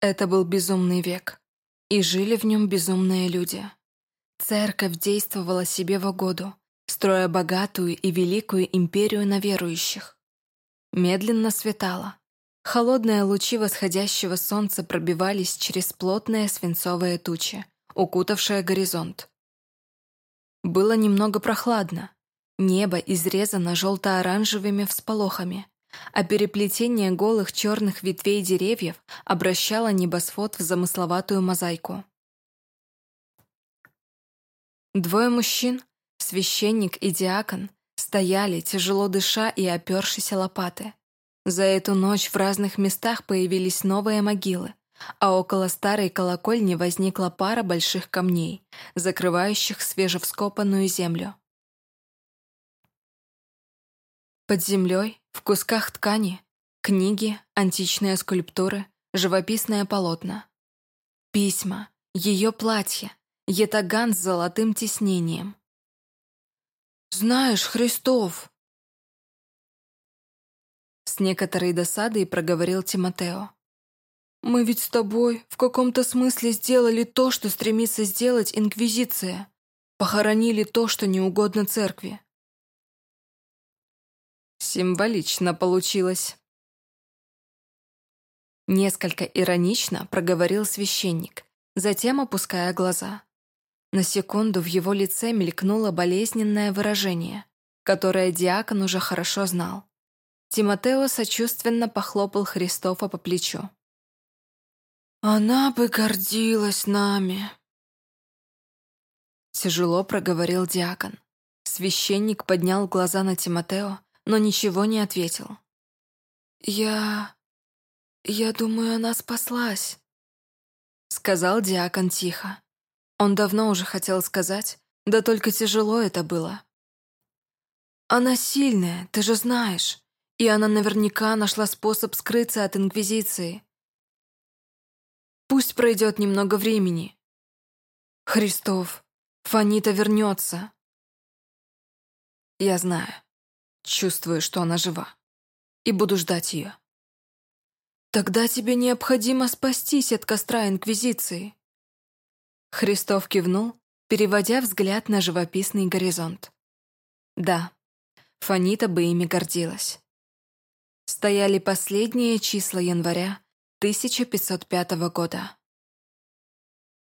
Это был безумный век, и жили в нем безумные люди. Церковь действовала себе в угоду, строя богатую и великую империю на верующих. Медленно светало. Холодные лучи восходящего солнца пробивались через плотные свинцовые тучи, укутавшие горизонт. Было немного прохладно. Небо изрезано желто-оранжевыми всполохами, а переплетение голых черных ветвей деревьев обращало небосвод в замысловатую мозаику. Двое мужчин, священник и диакон, стояли, тяжело дыша и опершись лопаты. За эту ночь в разных местах появились новые могилы, а около старой колокольни возникла пара больших камней, закрывающих свежевскопанную землю. Под землей, в кусках ткани, книги, античные скульптуры, живописное полотна. Письма, ее платье, етаган с золотым тиснением. «Знаешь, Христов!» С некоторой досадой проговорил Тимотео. «Мы ведь с тобой в каком-то смысле сделали то, что стремится сделать Инквизиция. Похоронили то, что не угодно церкви. Символично получилось. Несколько иронично проговорил священник, затем опуская глаза. На секунду в его лице мелькнуло болезненное выражение, которое диакон уже хорошо знал. Тимотео сочувственно похлопал Христофа по плечу. «Она бы гордилась нами», — тяжело проговорил диакон. Священник поднял глаза на Тимотео, но ничего не ответил. «Я... я думаю, она спаслась», — сказал диакон тихо. Он давно уже хотел сказать, да только тяжело это было. «Она сильная, ты же знаешь, и она наверняка нашла способ скрыться от Инквизиции. Пусть пройдет немного времени. Христов, Фанита вернется». «Я знаю», Чувствую, что она жива. И буду ждать ее. Тогда тебе необходимо спастись от костра Инквизиции. Христов кивнул, переводя взгляд на живописный горизонт. Да, Фанита бы ими гордилась. Стояли последние числа января 1505 года.